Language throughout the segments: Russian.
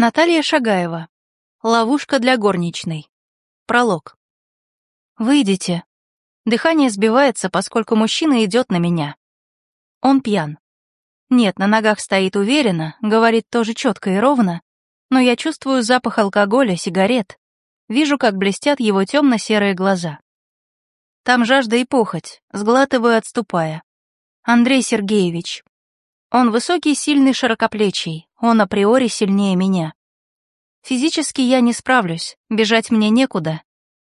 Наталья Шагаева. Ловушка для горничной. Пролог. Выйдите. Дыхание сбивается, поскольку мужчина идет на меня. Он пьян. Нет, на ногах стоит уверенно, говорит тоже четко и ровно, но я чувствую запах алкоголя, сигарет. Вижу, как блестят его темно-серые глаза. Там жажда и похоть, сглатываю, отступая. Андрей Сергеевич. Он высокий, сильный, широкоплечий, он априори сильнее меня. Физически я не справлюсь, бежать мне некуда.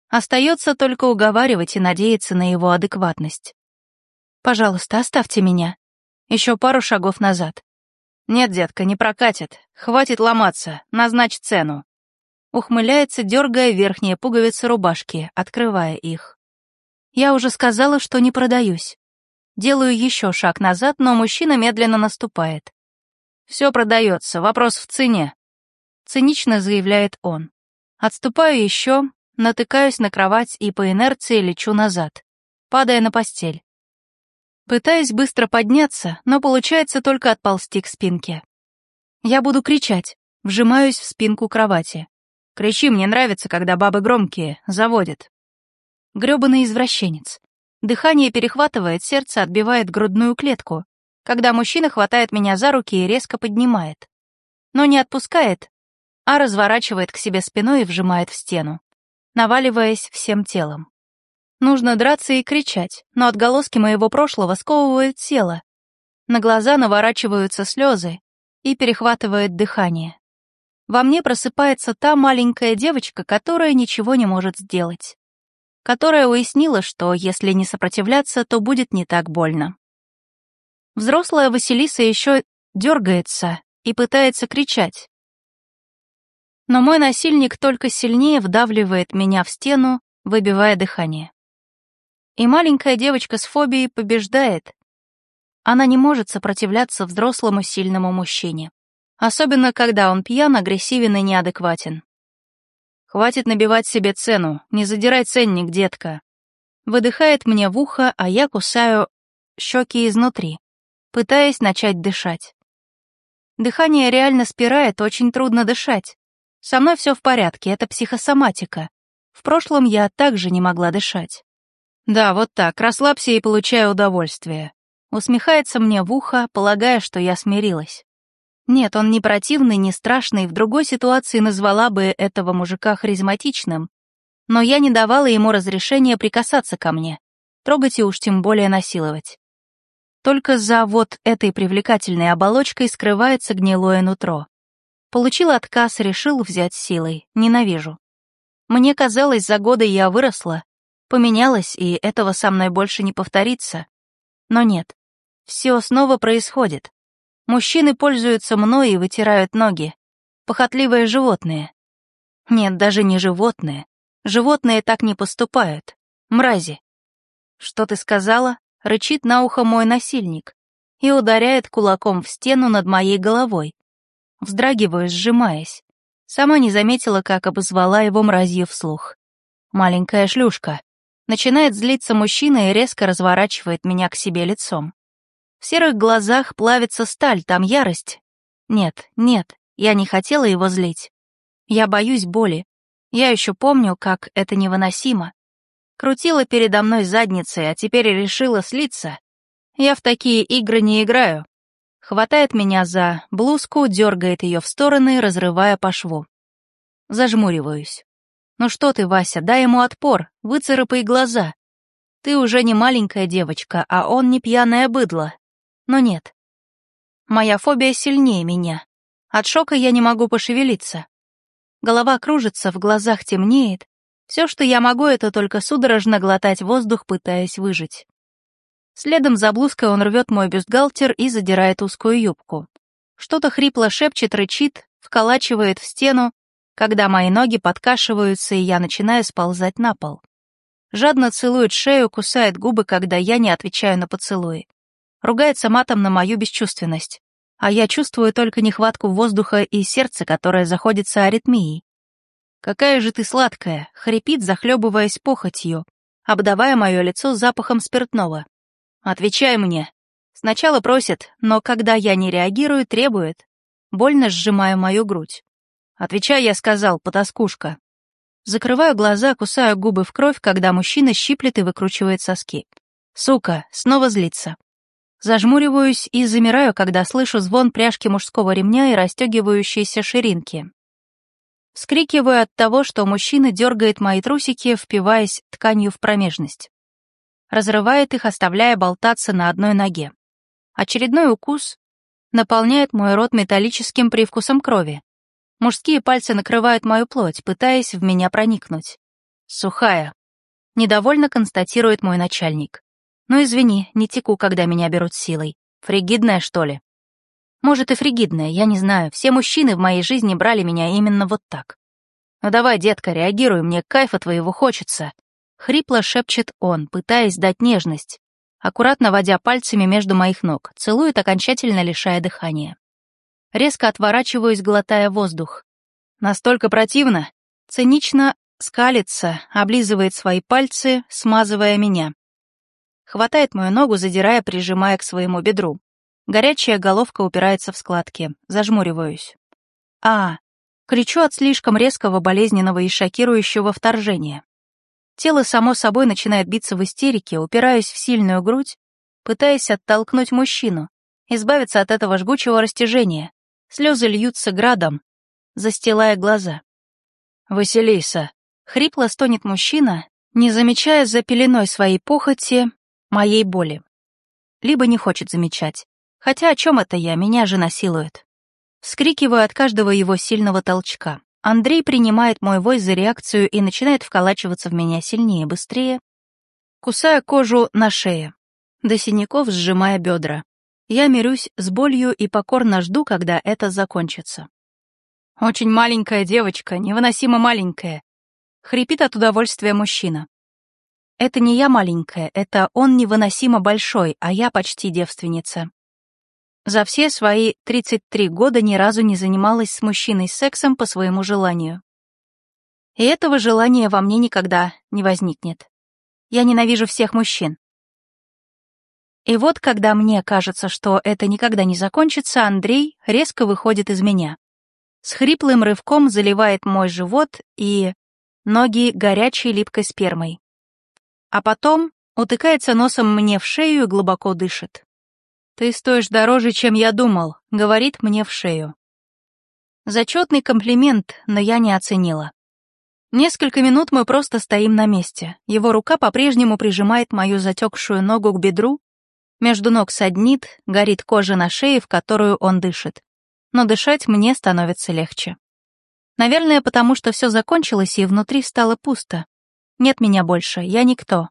Остается только уговаривать и надеяться на его адекватность. Пожалуйста, оставьте меня. Еще пару шагов назад. Нет, детка, не прокатит. Хватит ломаться, назначь цену. Ухмыляется, дергая верхние пуговицы рубашки, открывая их. Я уже сказала, что не продаюсь. Делаю еще шаг назад, но мужчина медленно наступает. Все продается, вопрос в цене. Цинично заявляет он. Отступаю еще, натыкаюсь на кровать и по инерции лечу назад, падая на постель. Пытаюсь быстро подняться, но получается только отползти к спинке. Я буду кричать, вжимаюсь в спинку кровати. Кричи, мне нравится, когда бабы громкие, заводят. Грёбаный извращенец. Дыхание перехватывает, сердце отбивает грудную клетку когда мужчина хватает меня за руки и резко поднимает. Но не отпускает, а разворачивает к себе спиной и вжимает в стену, наваливаясь всем телом. Нужно драться и кричать, но отголоски моего прошлого сковывают тело. На глаза наворачиваются слезы и перехватывает дыхание. Во мне просыпается та маленькая девочка, которая ничего не может сделать. Которая уяснила, что если не сопротивляться, то будет не так больно. Взрослая Василиса еще дергается и пытается кричать. Но мой насильник только сильнее вдавливает меня в стену, выбивая дыхание. И маленькая девочка с фобией побеждает. Она не может сопротивляться взрослому сильному мужчине. Особенно, когда он пьян, агрессивен и неадекватен. «Хватит набивать себе цену, не задирай ценник, детка». Выдыхает мне в ухо, а я кусаю щеки изнутри пытаясь начать дышать. Дыхание реально спирает, очень трудно дышать. Со мной все в порядке, это психосоматика. В прошлом я также не могла дышать. Да, вот так, расслабься и получай удовольствие. Усмехается мне в ухо, полагая, что я смирилась. Нет, он не противный, не страшный, в другой ситуации назвала бы этого мужика харизматичным. Но я не давала ему разрешения прикасаться ко мне, трогать и уж тем более насиловать. Только за вот этой привлекательной оболочкой скрывается гнилое нутро. Получил отказ, решил взять силой. Ненавижу. Мне казалось, за годы я выросла, поменялась, и этого со мной больше не повторится. Но нет. Все снова происходит. Мужчины пользуются мной и вытирают ноги. Похотливые животные. Нет, даже не животные. Животные так не поступают. Мрази. Что ты сказала? рычит на ухо мой насильник и ударяет кулаком в стену над моей головой. Вздрагиваю, сжимаясь. Сама не заметила, как обозвала его мразью вслух. Маленькая шлюшка. Начинает злиться мужчина и резко разворачивает меня к себе лицом. В серых глазах плавится сталь, там ярость. Нет, нет, я не хотела его злить. Я боюсь боли. Я еще помню, как это невыносимо. Крутила передо мной задницей, а теперь решила слиться. Я в такие игры не играю. Хватает меня за блузку, дергает ее в стороны, разрывая по шву. Зажмуриваюсь. «Ну что ты, Вася, дай ему отпор, выцарапай глаза. Ты уже не маленькая девочка, а он не пьяное быдло. Но нет. Моя фобия сильнее меня. От шока я не могу пошевелиться. Голова кружится, в глазах темнеет, все, что я могу, это только судорожно глотать воздух, пытаясь выжить. Следом за блузкой он рвет мой бюстгальтер и задирает узкую юбку. Что-то хрипло шепчет, рычит, вколачивает в стену, когда мои ноги подкашиваются, и я начинаю сползать на пол. Жадно целует шею, кусает губы, когда я не отвечаю на поцелуи. Ругается матом на мою бесчувственность. А я чувствую только нехватку воздуха и сердце, которое заходится аритмией. «Какая же ты сладкая!» — хрипит, захлебываясь похотью, обдавая мое лицо запахом спиртного. «Отвечай мне!» Сначала просит, но когда я не реагирую, требует. Больно сжимая мою грудь. Отвечай, я сказал, потаскушка. Закрываю глаза, кусаю губы в кровь, когда мужчина щиплет и выкручивает соски. Сука, снова злится. Зажмуриваюсь и замираю, когда слышу звон пряжки мужского ремня и расстегивающиеся ширинки. Вскрикиваю от того, что мужчина дергает мои трусики, впиваясь тканью в промежность. Разрывает их, оставляя болтаться на одной ноге. Очередной укус наполняет мой рот металлическим привкусом крови. Мужские пальцы накрывают мою плоть, пытаясь в меня проникнуть. Сухая. Недовольно констатирует мой начальник. Ну извини, не теку, когда меня берут силой. Фригидная, что ли? Может, и фригидная, я не знаю. Все мужчины в моей жизни брали меня именно вот так. Ну давай, детка, реагируй, мне кайфа твоего хочется. Хрипло шепчет он, пытаясь дать нежность. Аккуратно водя пальцами между моих ног, целует, окончательно лишая дыхания. Резко отворачиваюсь, глотая воздух. Настолько противно. Цинично скалится, облизывает свои пальцы, смазывая меня. Хватает мою ногу, задирая, прижимая к своему бедру. Горячая головка упирается в складки. Зажмуриваюсь. А, кричу от слишком резкого, болезненного и шокирующего вторжения. Тело само собой начинает биться в истерике, упираюсь в сильную грудь, пытаясь оттолкнуть мужчину, избавиться от этого жгучего растяжения. Слезы льются градом, застилая глаза. «Василиса!» — хрипло стонет мужчина, не замечая за пеленой своей похоти моей боли. Либо не хочет замечать. Хотя о чем это я, меня же насилуют. Вскрикиваю от каждого его сильного толчка. Андрей принимает мой вой за реакцию и начинает вколачиваться в меня сильнее, быстрее, кусая кожу на шее, до синяков сжимая бедра. Я мирюсь с болью и покорно жду, когда это закончится. Очень маленькая девочка, невыносимо маленькая. Хрипит от удовольствия мужчина. Это не я маленькая, это он невыносимо большой, а я почти девственница. За все свои 33 года ни разу не занималась с мужчиной сексом по своему желанию. И этого желания во мне никогда не возникнет. Я ненавижу всех мужчин. И вот, когда мне кажется, что это никогда не закончится, Андрей резко выходит из меня. С хриплым рывком заливает мой живот и ноги горячей липкой спермой а потом утыкается носом мне в шею и глубоко дышит. «Ты стоишь дороже, чем я думал», — говорит мне в шею. Зачетный комплимент, но я не оценила. Несколько минут мы просто стоим на месте. Его рука по-прежнему прижимает мою затекшую ногу к бедру, между ног саднит, горит кожа на шее, в которую он дышит. Но дышать мне становится легче. Наверное, потому что все закончилось и внутри стало пусто. Нет меня больше, я никто.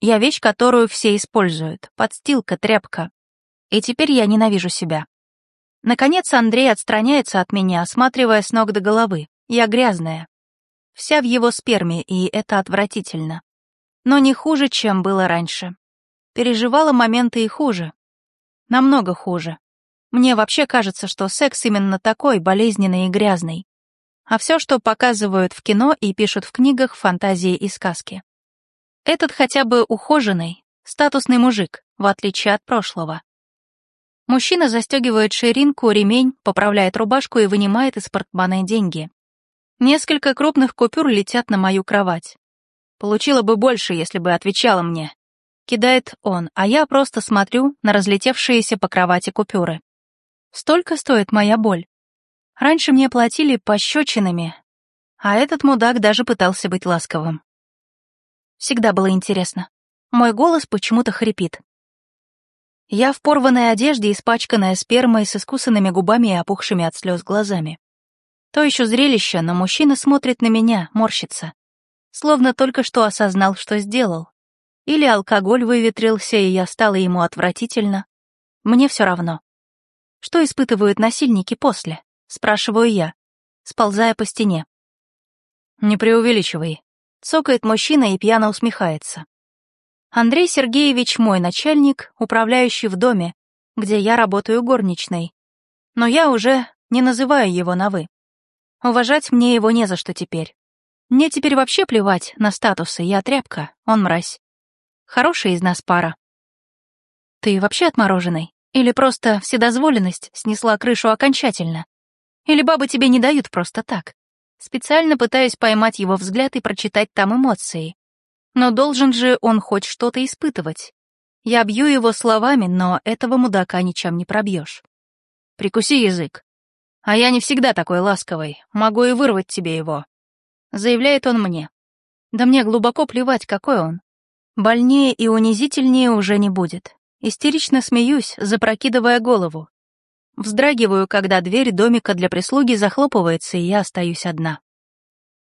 Я вещь, которую все используют, подстилка, тряпка. И теперь я ненавижу себя. Наконец Андрей отстраняется от меня, осматривая с ног до головы. Я грязная. Вся в его сперме, и это отвратительно. Но не хуже, чем было раньше. Переживала моменты и хуже. Намного хуже. Мне вообще кажется, что секс именно такой, болезненный и грязный а все, что показывают в кино и пишут в книгах, фантазии и сказки. Этот хотя бы ухоженный, статусный мужик, в отличие от прошлого. Мужчина застегивает ширинку, ремень, поправляет рубашку и вынимает из портмоне деньги. Несколько крупных купюр летят на мою кровать. Получила бы больше, если бы отвечала мне. Кидает он, а я просто смотрю на разлетевшиеся по кровати купюры. Столько стоит моя боль. Раньше мне платили пощечинами, а этот мудак даже пытался быть ласковым. Всегда было интересно. Мой голос почему-то хрипит. Я в порванной одежде, испачканная спермой, с искусанными губами и опухшими от слез глазами. То еще зрелище, но мужчина смотрит на меня, морщится. Словно только что осознал, что сделал. Или алкоголь выветрился, и я стала ему отвратительно. Мне все равно. Что испытывают насильники после? Спрашиваю я, сползая по стене. «Не преувеличивай», — цокает мужчина и пьяно усмехается. Андрей Сергеевич мой начальник, управляющий в доме, где я работаю горничной. Но я уже не называю его на «вы». Уважать мне его не за что теперь. Мне теперь вообще плевать на статусы, я тряпка, он мразь. Хорошая из нас пара. Ты вообще отмороженный? Или просто вседозволенность снесла крышу окончательно? Или бабы тебе не дают просто так? Специально пытаюсь поймать его взгляд и прочитать там эмоции. Но должен же он хоть что-то испытывать. Я бью его словами, но этого мудака ничем не пробьешь. Прикуси язык. А я не всегда такой ласковый, могу и вырвать тебе его. Заявляет он мне. Да мне глубоко плевать, какой он. Больнее и унизительнее уже не будет. Истерично смеюсь, запрокидывая голову. Вздрагиваю, когда дверь домика для прислуги захлопывается, и я остаюсь одна.